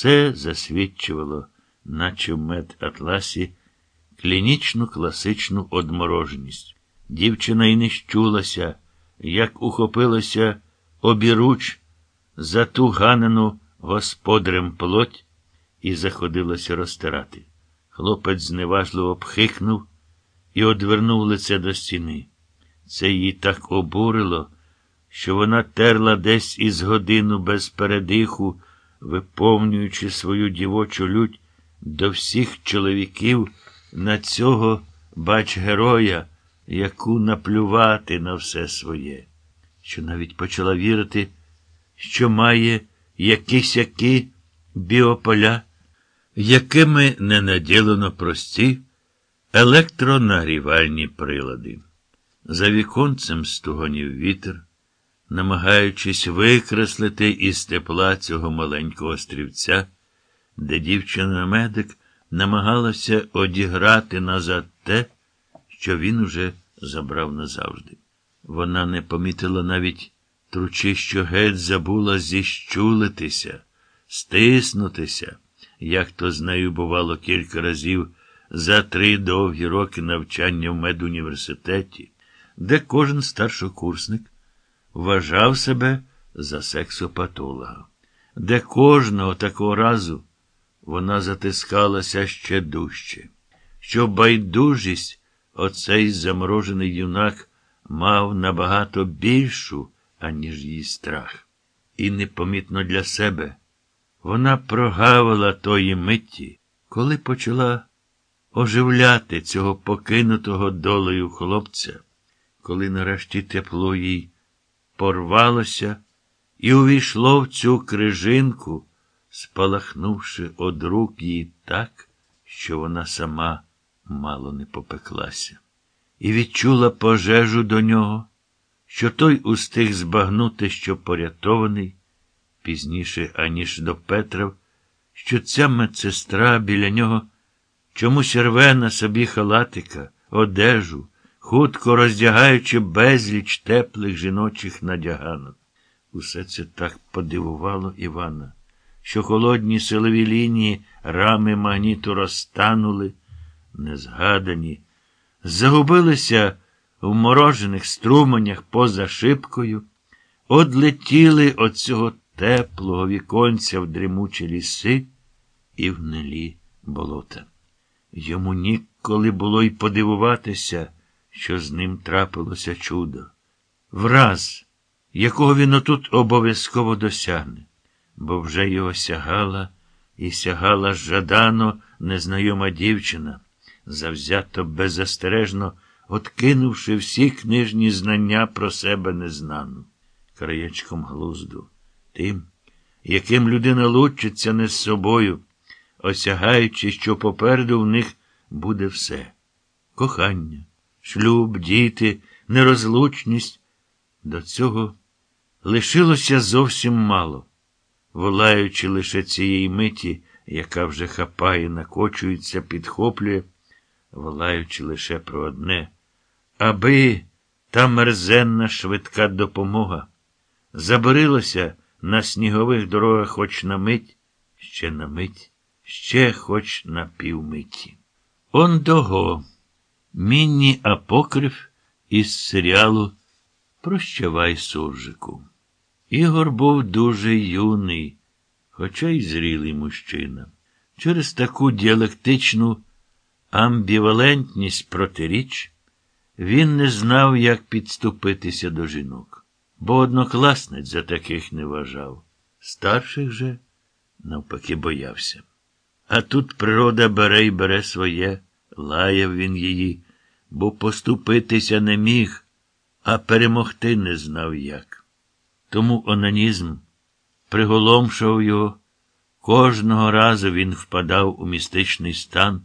Все засвідчувало, наче в медатласі, клінічну класичну одмороженість. Дівчина й не щулася, як ухопилася обіруч за ту ганену господарем плоть і заходилася розтирати. Хлопець зневажливо пхикнув і одвернув лице до стіни. Це її так обурило, що вона терла десь із годину без передиху, виповнюючи свою дівочу лють до всіх чоловіків на цього бач героя, яку наплювати на все своє, що навіть почала вірити, що має якісь які біополя, якими не наділено прості електронагрівальні прилади. За віконцем стугонів вітер, намагаючись викреслити із тепла цього маленького острівця, де дівчина-медик намагалася одіграти назад те, що він уже забрав назавжди. Вона не помітила навіть тручи, що геть забула зіщулитися, стиснутися, як то з нею бувало кілька разів за три довгі роки навчання в медуніверситеті, де кожен старшокурсник вважав себе за сексопатолога, де кожного такого разу вона затискалася ще дужче, що байдужість оцей заморожений юнак мав набагато більшу, аніж її страх. І непомітно для себе вона прогавила тої митті, коли почала оживляти цього покинутого долею хлопця, коли нарешті тепло їй порвалося і увійшло в цю крижинку, спалахнувши од рук її так, що вона сама мало не попеклася, і відчула пожежу до нього, що той устиг збагнути, що порятований, пізніше, аніж до Петра, що ця медсестра біля нього чомусь рве на собі халатика, одежу, хутко роздягаючи безліч теплих жіночих надяганок. Усе це так подивувало Івана, що холодні силові лінії рами магніту розтанули, незгадані, загубилися в морожених струменях поза шибкою, одлетіли от цього теплого віконця в дрімучі ліси і в нелі болота. Йому ніколи було й подивуватися, що з ним трапилося чудо. Враз, якого він отут обов'язково досягне, бо вже його сягала і сягала жадано незнайома дівчина, завзято беззастережно откинувши всі книжні знання про себе незнану, краєчком глузду, тим, яким людина лучиться не з собою осягаючи, що попереду в них буде все кохання, шлюб, діти, нерозлучність. До цього лишилося зовсім мало, волаючи лише цієї миті, яка вже хапає, накочується, підхоплює, волаючи лише про одне, аби та мерзенна швидка допомога заборилася на снігових дорогах хоч на мить, ще на мить ще хоч на півмиті. Ондого. Мінні апокриф із серіалу Прощавай, суржику. Ігор був дуже юний, хоча й зрілий мужчина. Через таку діалектичну амбівалентність протиріч він не знав, як підступитися до жінок, бо однокласниць за таких не вважав. Старших же, навпаки, боявся. А тут природа бере й бере своє, лаяв він її, бо поступитися не міг, а перемогти не знав як. Тому онанізм приголомшував його. Кожного разу він впадав у містичний стан,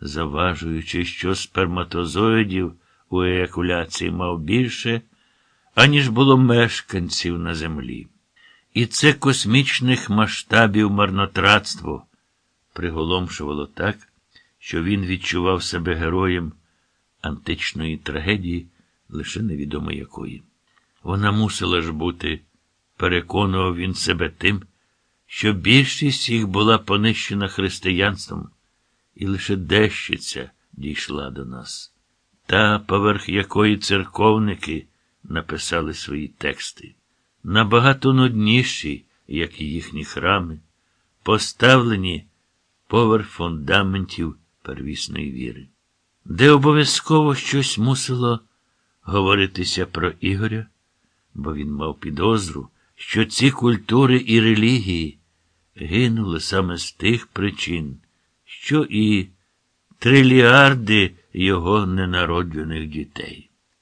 заважуючи, що сперматозоїдів у еякуляції мав більше, аніж було мешканців на землі. І це космічних масштабів марнотратство приголомшувало так, що він відчував себе героєм античної трагедії, лише невідомо якої. Вона мусила ж бути, переконував він себе тим, що більшість їх була понищена християнством, і лише дещиця дійшла до нас, та, поверх якої церковники написали свої тексти, набагато нудніші, як і їхні храми, поставлені поверх фундаментів первісної віри, де обов'язково щось мусило говоритися про Ігоря, бо він мав підозру, що ці культури і релігії гинули саме з тих причин, що і триліарди його ненароджених дітей.